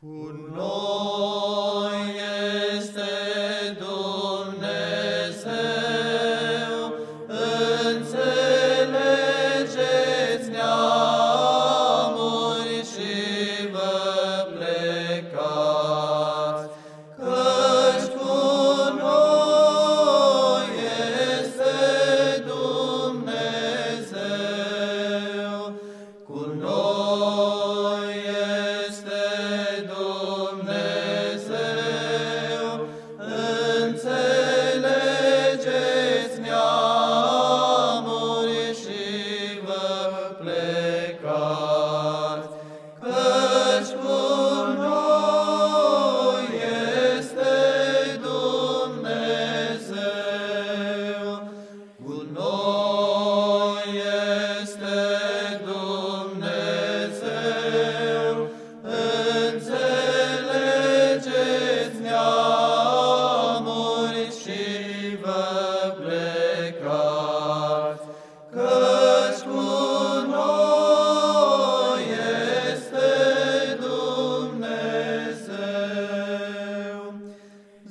Cu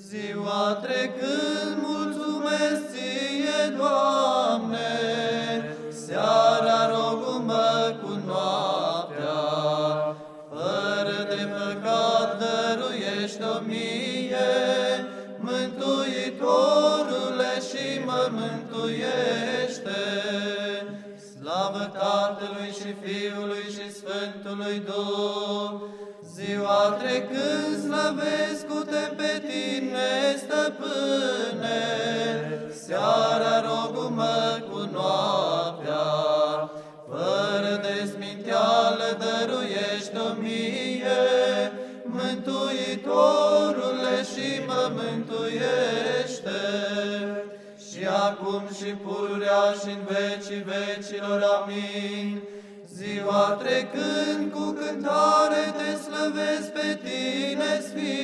Ziua trecând mulțumesc ție, Doamne, seara rogumă cu noaptea, fără de păcat dăruiește-o mie, Mântuitorule și mă mântuiește. Slavă Tatălui și Fiului și Sfântului Duh, ziua trecând slăvesc cu te pe tine, stăpâne, seara rogumă cu noaptea, fără de sminteală dăruiește-o mie, Mântuitorule și mă mântuiește. Și acum și pururea și în vecii vecilor, amin. Ziua trecând cu cântare te slăvesc pe tine, Sfinte,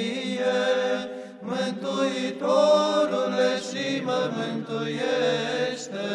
mie, Mântuitorule și mă mântuiește.